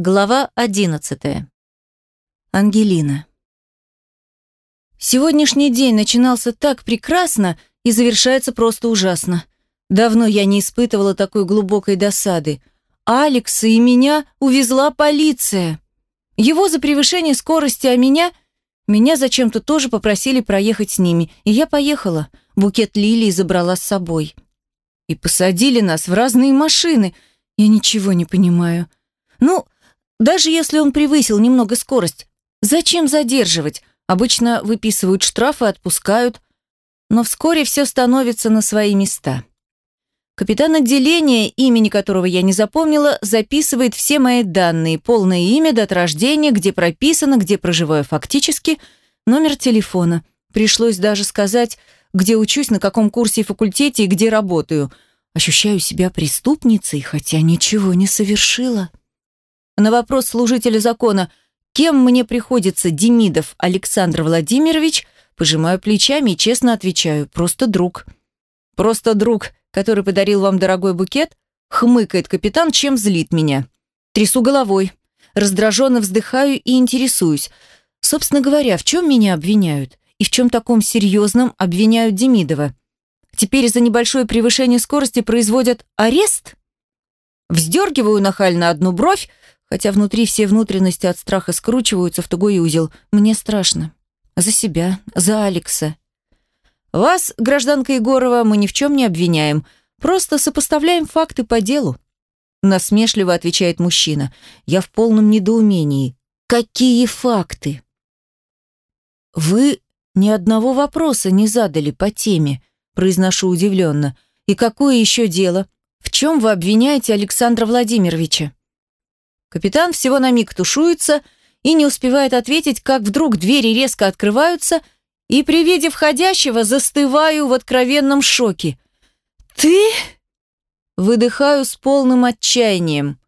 Глава 11. Ангелина. Сегодняшний день начинался так прекрасно и завершается просто ужасно. Давно я не испытывала такой глубокой досады. Алекса и меня увезла полиция. Его за превышение скорости, а меня... Меня зачем-то тоже попросили проехать с ними, и я поехала. Букет лилий забрала с собой. И посадили нас в разные машины. Я ничего не понимаю. Ну, даже если он превысил немного скорость, зачем задерживать? Обычно выписывают штрафы, отпускают. Но вскоре все становится на свои места. Капитан отделения, имени которого я не запомнила, записывает все мои данные, полное имя, дата рождения, где прописано, где проживаю фактически, номер телефона. Пришлось даже сказать, где учусь, на каком курсе и факультете и где работаю. Ощущаю себя преступницей, хотя ничего не совершила. На вопрос служителя закона «Кем мне приходится Демидов Александр Владимирович?» пожимаю плечами и честно отвечаю «Просто друг». «Просто друг, который подарил вам дорогой букет?» хмыкает капитан, чем злит меня. Трясу головой. Раздраженно вздыхаю и интересуюсь. Собственно говоря, в чем меня обвиняют? И в чем таком серьезном обвиняют Демидова? Теперь за небольшое превышение скорости производят арест? Вздергиваю нахально одну бровь, Хотя внутри все внутренности от страха скручиваются в тугой узел. Мне страшно. За себя, за Алекса. Вас, гражданка Егорова, мы ни в чем не обвиняем. Просто сопоставляем факты по делу. Насмешливо отвечает мужчина. Я в полном недоумении. Какие факты? Вы ни одного вопроса не задали по теме, произношу удивленно. И какое еще дело? В чем вы обвиняете Александра Владимировича? Капитан всего на миг тушуется и не успевает ответить, как вдруг двери резко открываются, и при виде входящего застываю в откровенном шоке. «Ты?» Выдыхаю с полным отчаянием.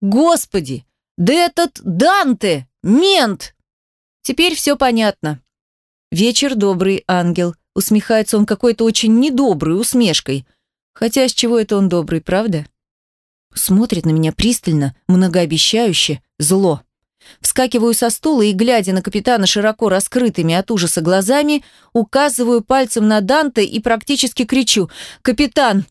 «Господи! Да этот Данте! Мент!» Теперь все понятно. «Вечер добрый, ангел», усмехается он какой-то очень недоброй усмешкой. Хотя с чего это он добрый, правда? Смотрит на меня пристально, многообещающе, зло. Вскакиваю со стула и, глядя на капитана широко раскрытыми от ужаса глазами, указываю пальцем на Данте и практически кричу «Капитан,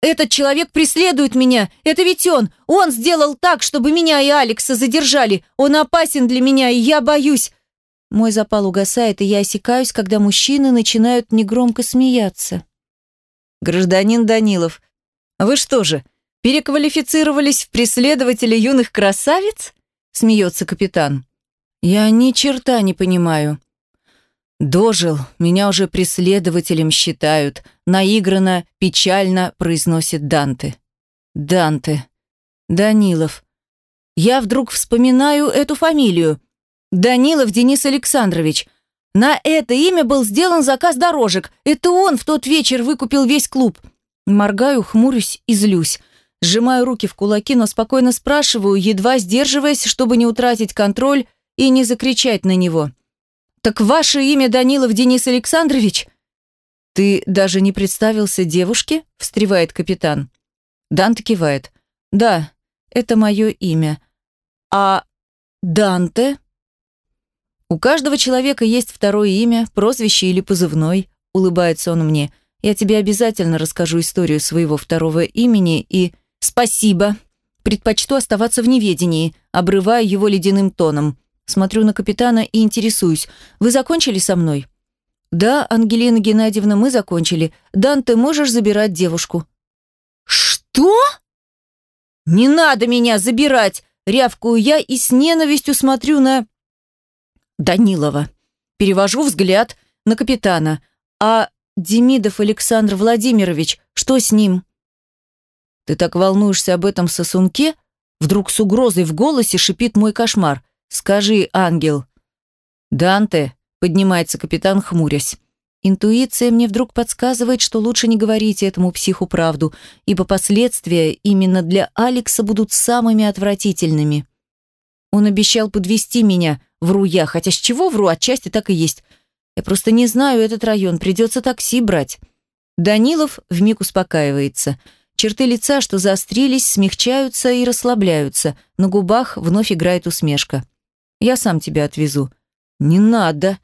этот человек преследует меня! Это ведь он! Он сделал так, чтобы меня и Алекса задержали! Он опасен для меня, и я боюсь!» Мой запал угасает, и я осекаюсь, когда мужчины начинают негромко смеяться. «Гражданин Данилов, вы что же, Переквалифицировались в преследователи юных красавиц? Смеется капитан. Я ни черта не понимаю. Дожил, меня уже преследователем считают. Наигранно, печально произносит Данте. Данте. Данилов. Я вдруг вспоминаю эту фамилию. Данилов Денис Александрович. На это имя был сделан заказ дорожек. Это он в тот вечер выкупил весь клуб. Моргаю, хмурюсь и злюсь. Сжимаю руки в кулаки, но спокойно спрашиваю, едва сдерживаясь, чтобы не утратить контроль и не закричать на него. «Так ваше имя Данилов Денис Александрович?» «Ты даже не представился девушке?» – встревает капитан. Данте кивает. «Да, это мое имя. А Данте?» «У каждого человека есть второе имя, прозвище или позывной», – улыбается он мне. «Я тебе обязательно расскажу историю своего второго имени и...» «Спасибо. Предпочту оставаться в неведении», обрываю его ледяным тоном. Смотрю на капитана и интересуюсь. «Вы закончили со мной?» «Да, Ангелина Геннадьевна, мы закончили. Дан, ты можешь забирать девушку?» «Что?» «Не надо меня забирать!» Рявкую я и с ненавистью смотрю на... Данилова. Перевожу взгляд на капитана. «А Демидов Александр Владимирович, что с ним?» «Ты так волнуешься об этом сосунке?» Вдруг с угрозой в голосе шипит мой кошмар. «Скажи, ангел». «Данте», — поднимается капитан, хмурясь. Интуиция мне вдруг подсказывает, что лучше не говорить этому психу правду, ибо последствия именно для Алекса будут самыми отвратительными. Он обещал подвести меня, вру я, хотя с чего вру, отчасти так и есть. Я просто не знаю этот район, придется такси брать. Данилов вмиг успокаивается. Черты лица, что заострились, смягчаются и расслабляются. На губах вновь играет усмешка. «Я сам тебя отвезу». «Не надо!»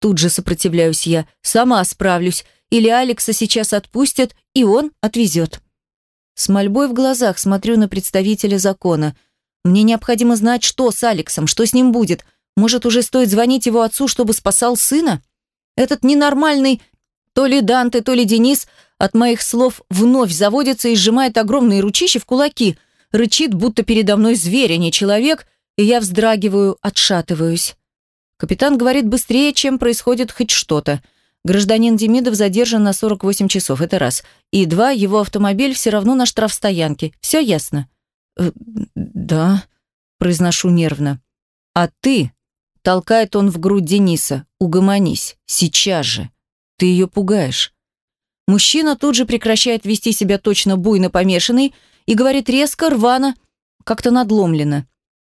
Тут же сопротивляюсь я. «Сама справлюсь. Или Алекса сейчас отпустят, и он отвезет». С мольбой в глазах смотрю на представителя закона. Мне необходимо знать, что с Алексом, что с ним будет. Может, уже стоит звонить его отцу, чтобы спасал сына? Этот ненормальный то ли Данте, то ли Денис от моих слов вновь заводится и сжимает огромные ручища в кулаки, рычит, будто передо мной зверь, а не человек, и я вздрагиваю, отшатываюсь. Капитан говорит быстрее, чем происходит хоть что-то. Гражданин Демидов задержан на 48 часов, это раз. И два, его автомобиль все равно на штрафстоянке. Все ясно? Э, да, произношу нервно. А ты, толкает он в грудь Дениса, угомонись, сейчас же. Ты ее пугаешь. Мужчина тут же прекращает вести себя точно буйно помешанный и говорит резко, рвано, как-то надломленно.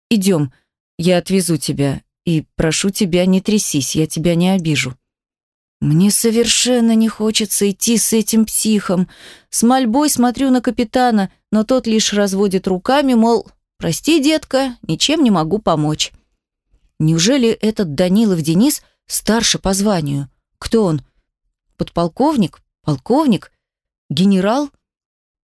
«Идем, я отвезу тебя, и прошу тебя, не трясись, я тебя не обижу». Мне совершенно не хочется идти с этим психом. С мольбой смотрю на капитана, но тот лишь разводит руками, мол, «Прости, детка, ничем не могу помочь». Неужели этот Данилов Денис старше по званию? Кто он? Подполковник? Полковник? Генерал?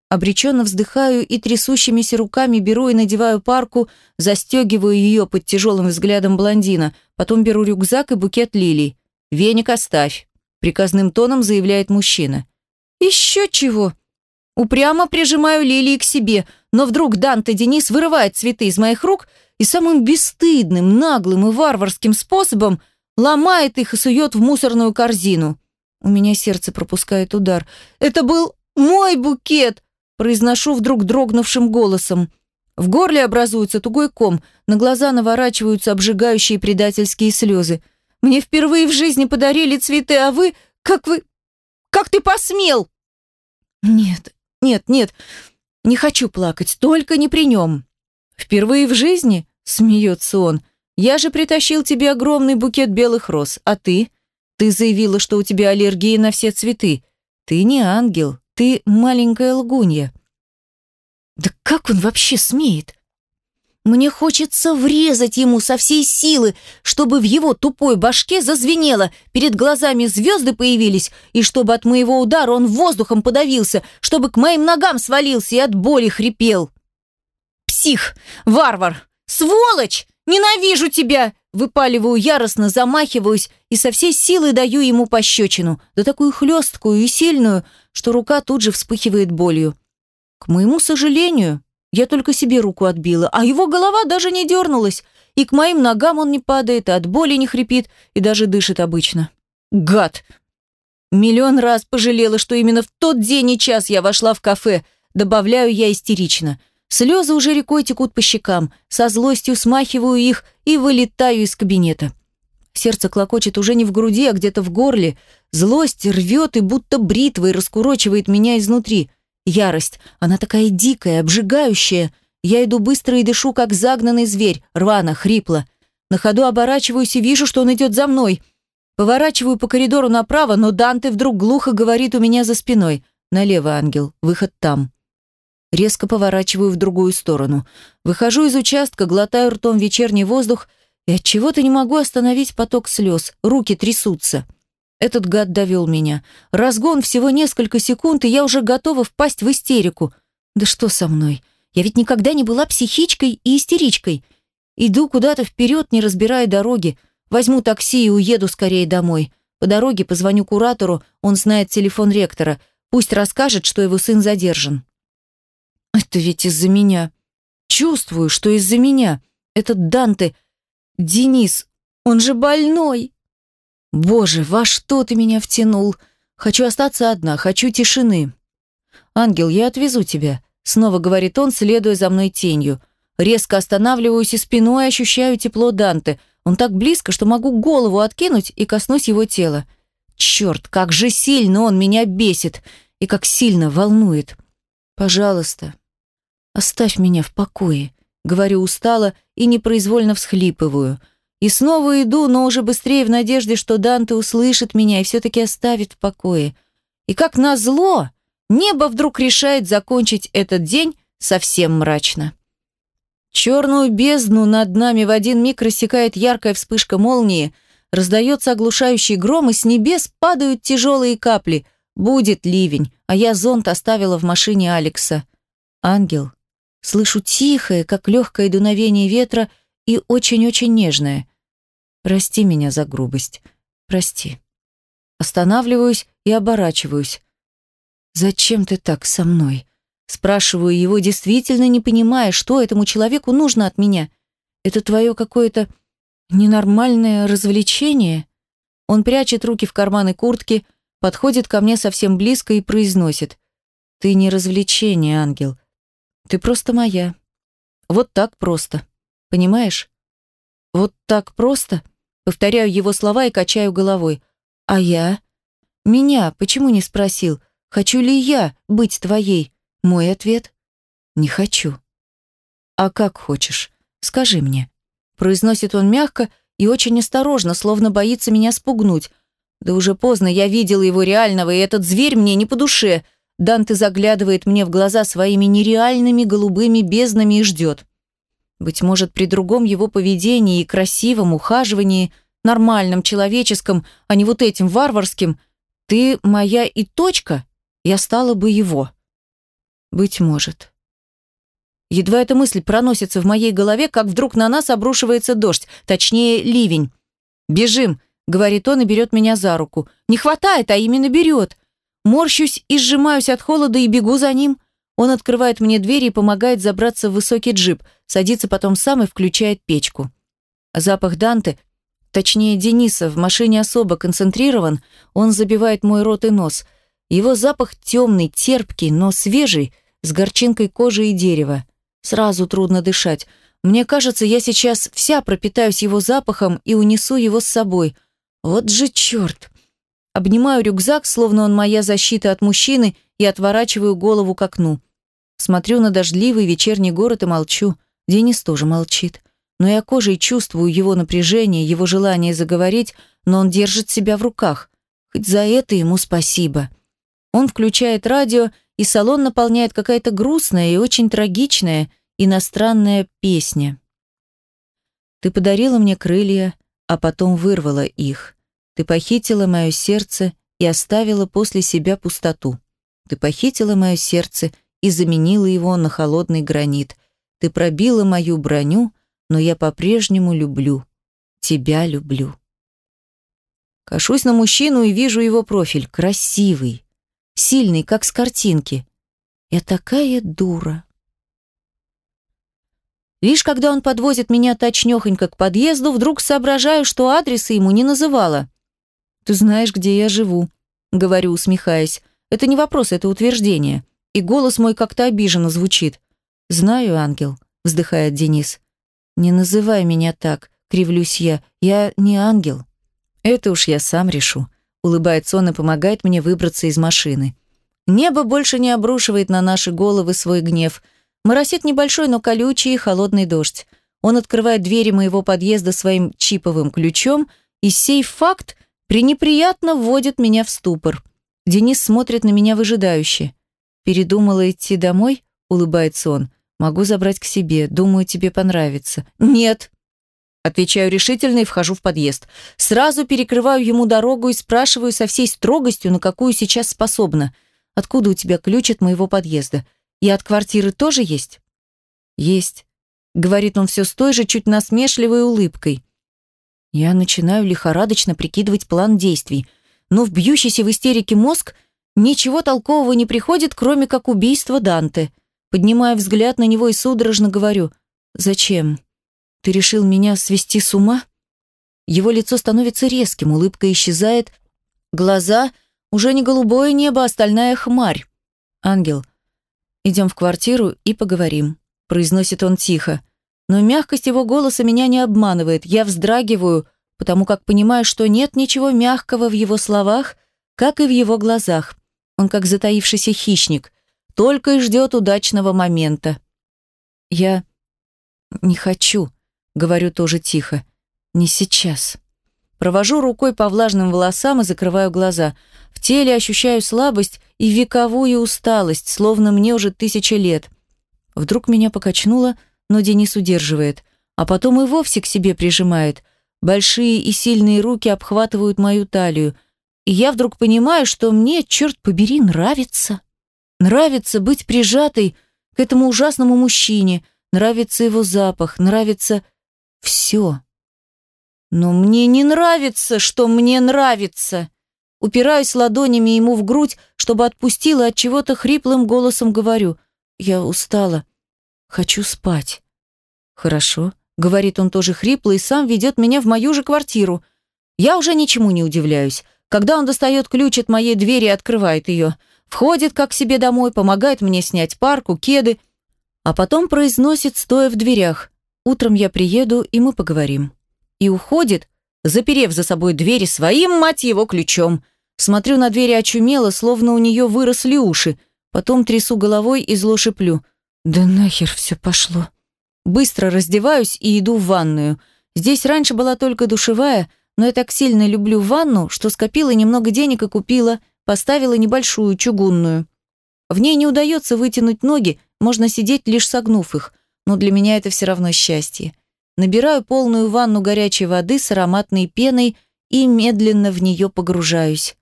Обреченно вздыхаю и трясущимися руками беру и надеваю парку, застегиваю ее под тяжелым взглядом блондина, потом беру рюкзак и букет лилий. «Веник оставь», — приказным тоном заявляет мужчина. «Еще чего?» Упрямо прижимаю лилии к себе, но вдруг Данте Денис вырывает цветы из моих рук и самым бесстыдным, наглым и варварским способом ломает их и сует в мусорную корзину. У меня сердце пропускает удар. «Это был мой букет!» Произношу вдруг дрогнувшим голосом. В горле образуется тугой ком, на глаза наворачиваются обжигающие предательские слезы. «Мне впервые в жизни подарили цветы, а вы... Как вы... Как ты посмел?» «Нет, нет, нет, не хочу плакать, только не при нем». «Впервые в жизни?» — смеется он. «Я же притащил тебе огромный букет белых роз, а ты?» Ты заявила, что у тебя аллергия на все цветы. Ты не ангел, ты маленькая лгунья. Да как он вообще смеет? Мне хочется врезать ему со всей силы, чтобы в его тупой башке зазвенело, перед глазами звезды появились, и чтобы от моего удара он воздухом подавился, чтобы к моим ногам свалился и от боли хрипел. «Псих! Варвар! Сволочь! Ненавижу тебя!» Выпаливаю яростно, замахиваюсь и со всей силы даю ему пощечину, да такую хлесткую и сильную, что рука тут же вспыхивает болью. К моему сожалению, я только себе руку отбила, а его голова даже не дернулась, и к моим ногам он не падает, и от боли не хрипит, и даже дышит обычно. Гад! Миллион раз пожалела, что именно в тот день и час я вошла в кафе, добавляю я истерично – Слезы уже рекой текут по щекам, со злостью смахиваю их и вылетаю из кабинета. Сердце клокочет уже не в груди, а где-то в горле. Злость рвет и будто бритвой раскурочивает меня изнутри. Ярость, она такая дикая, обжигающая. Я иду быстро и дышу, как загнанный зверь, рвано, хрипло. На ходу оборачиваюсь и вижу, что он идет за мной. Поворачиваю по коридору направо, но Данте вдруг глухо говорит у меня за спиной. «Налево, ангел, выход там». Резко поворачиваю в другую сторону. Выхожу из участка, глотаю ртом вечерний воздух и от чего то не могу остановить поток слез. Руки трясутся. Этот гад довел меня. Разгон всего несколько секунд, и я уже готова впасть в истерику. Да что со мной? Я ведь никогда не была психичкой и истеричкой. Иду куда-то вперед, не разбирая дороги. Возьму такси и уеду скорее домой. По дороге позвоню куратору, он знает телефон ректора. Пусть расскажет, что его сын задержан. Это ведь из-за меня. Чувствую, что из-за меня. Этот Данте... Денис, он же больной. Боже, во что ты меня втянул? Хочу остаться одна, хочу тишины. Ангел, я отвезу тебя. Снова говорит он, следуя за мной тенью. Резко останавливаюсь и спиной ощущаю тепло Данте. Он так близко, что могу голову откинуть и коснусь его тела. Черт, как же сильно он меня бесит и как сильно волнует. Пожалуйста, «Оставь меня в покое», — говорю устало и непроизвольно всхлипываю. И снова иду, но уже быстрее в надежде, что Данте услышит меня и все-таки оставит в покое. И как назло, небо вдруг решает закончить этот день совсем мрачно. Черную бездну над нами в один миг рассекает яркая вспышка молнии, раздается оглушающий гром, и с небес падают тяжелые капли. Будет ливень, а я зонт оставила в машине Алекса. Ангел. Слышу тихое, как легкое дуновение ветра, и очень-очень нежное. Прости меня за грубость. Прости. Останавливаюсь и оборачиваюсь. «Зачем ты так со мной?» Спрашиваю его, действительно не понимая, что этому человеку нужно от меня. Это твое какое-то ненормальное развлечение? Он прячет руки в карманы куртки, подходит ко мне совсем близко и произносит. «Ты не развлечение, ангел. Ты просто моя. Вот так просто. Понимаешь? Вот так просто?» Повторяю его слова и качаю головой. «А я? Меня почему не спросил? Хочу ли я быть твоей? Мой ответ – не хочу. А как хочешь, скажи мне. Произносит он мягко и очень осторожно, словно боится меня спугнуть. Да уже поздно, я видела его реального, и этот зверь мне не по душе. Данте заглядывает мне в глаза своими нереальными голубыми безднами и ждет. Быть может, при другом его поведении и красивом ухаживании, нормальном, человеческом, а не вот этим варварским, ты моя и точка, я стала бы его. Быть может. Едва эта мысль проносится в моей голове, как вдруг на нас обрушивается дождь, точнее, ливень. «Бежим!» — говорит он и берет меня за руку. «Не хватает, а именно берет!» Морщусь и сжимаюсь от холода и бегу за ним. Он открывает мне дверь и помогает забраться в высокий джип, садится потом сам и включает печку. Запах Данте, точнее Дениса, в машине особо концентрирован, он забивает мой рот и нос. Его запах темный, терпкий, но свежий — с горчинкой кожи и дерева. Сразу трудно дышать. Мне кажется, я сейчас вся пропитаюсь его запахом и унесу его с собой. Вот же черт! Обнимаю рюкзак, словно он моя защита от мужчины, и отворачиваю голову к окну. Смотрю на дождливый вечерний город и молчу. Денис тоже молчит. Но я кожей чувствую его напряжение, его желание заговорить, но он держит себя в руках. Хоть за это ему спасибо. Он включает радио и салон наполняет какая-то грустная и очень трагичная иностранная песня. Ты подарила мне крылья, а потом вырвала их. Ты похитила мое сердце и оставила после себя пустоту. Ты похитила мое сердце и заменила его на холодный гранит. Ты пробила мою броню, но я по-прежнему люблю. Тебя люблю. Кашусь на мужчину и вижу его профиль. Красивый, сильный, как с картинки. Я такая дура. Лишь когда он подвозит меня точнёхонько к подъезду, вдруг соображаю, что адреса ему не называла. «Ты знаешь, где я живу», — говорю, усмехаясь. «Это не вопрос, это утверждение». И голос мой как-то обиженно звучит. «Знаю, ангел», — вздыхает Денис. «Не называй меня так», — кривлюсь я. «Я не ангел». «Это уж я сам решу», Улыбается он и помогает мне выбраться из машины. Небо больше не обрушивает на наши головы свой гнев. Моросит небольшой, но колючий и холодный дождь. Он открывает двери моего подъезда своим чиповым ключом, и сей факт пренеприятно вводит меня в ступор. Денис смотрит на меня выжидающе. «Передумала идти домой?» — улыбается он. «Могу забрать к себе. Думаю, тебе понравится». «Нет!» Отвечаю решительно и вхожу в подъезд. Сразу перекрываю ему дорогу и спрашиваю со всей строгостью, на какую сейчас способна. «Откуда у тебя ключ от моего подъезда? И от квартиры тоже есть?» «Есть», — говорит он все с той же чуть насмешливой улыбкой. Я начинаю лихорадочно прикидывать план действий, но в бьющийся в истерике мозг ничего толкового не приходит, кроме как убийства Данте. Поднимаю взгляд на него и судорожно говорю «Зачем?» Ты решил меня свести с ума? Его лицо становится резким, улыбка исчезает, глаза уже не голубое небо, а стальная хмарь. Ангел, идем в квартиру и поговорим, произносит он тихо. Но мягкость его голоса меня не обманывает. Я вздрагиваю, потому как понимаю, что нет ничего мягкого в его словах, как и в его глазах. Он как затаившийся хищник, только и ждет удачного момента. Я не хочу, Говорю тоже тихо. Не сейчас. Провожу рукой по влажным волосам и закрываю глаза. В теле ощущаю слабость и вековую усталость, словно мне уже тысяча лет. Вдруг меня покачнуло, но Денис удерживает, а потом и вовсе к себе прижимает. Большие и сильные руки обхватывают мою талию, и я вдруг понимаю, что мне, черт побери, нравится. Нравится быть прижатой к этому ужасному мужчине, нравится его запах, нравится все. Но мне не нравится, что мне нравится. Упираюсь ладонями ему в грудь, чтобы отпустила, от чего-то хриплым голосом говорю: "Я устала. Хочу спать". "Хорошо", говорит он тоже хрипло и сам ведет меня в мою же квартиру. Я уже ничему не удивляюсь. Когда он достает ключ от моей двери и открывает ее, входит как к себе домой, помогает мне снять парку, кеды, а потом произносит, стоя в дверях: "Утром я приеду, и мы поговорим" и уходит, заперев за собой двери своим, мать его, ключом. Смотрю на двери очумело, словно у нее выросли уши. Потом трясу головой и зло шиплю. Да нахер все пошло. Быстро раздеваюсь и иду в ванную. Здесь раньше была только душевая, но я так сильно люблю ванну, что скопила немного денег и купила, поставила небольшую, чугунную. В ней не удается вытянуть ноги, можно сидеть, лишь согнув их, но для меня это все равно счастье. Набираю полную ванну горячей воды с ароматной пеной и медленно в нее погружаюсь.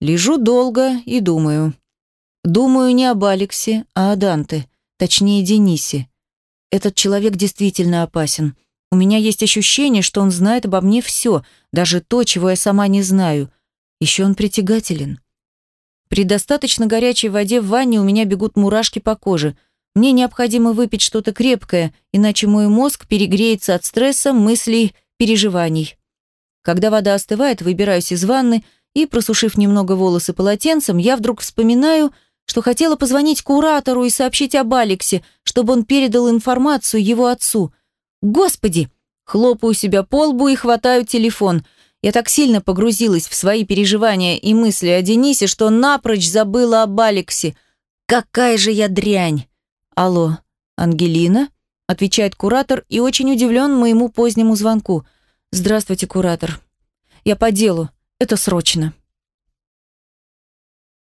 Лежу долго и думаю. Думаю не об Алексе, а о Данте, точнее Денисе. Этот человек действительно опасен. У меня есть ощущение, что он знает обо мне все, даже то, чего я сама не знаю. Еще он притягателен. При достаточно горячей воде в ванне у меня бегут мурашки по коже – мне необходимо выпить что-то крепкое, иначе мой мозг перегреется от стресса, мыслей, переживаний. Когда вода остывает, выбираюсь из ванны и, просушив немного волосы полотенцем, я вдруг вспоминаю, что хотела позвонить куратору и сообщить об Алексе, чтобы он передал информацию его отцу. Господи! Хлопаю себя по лбу и хватаю телефон. Я так сильно погрузилась в свои переживания и мысли о Денисе, что напрочь забыла об Алексе. Какая же я дрянь! «Алло, Ангелина?» – отвечает куратор и очень удивлен моему позднему звонку. «Здравствуйте, куратор. Я по делу. Это срочно».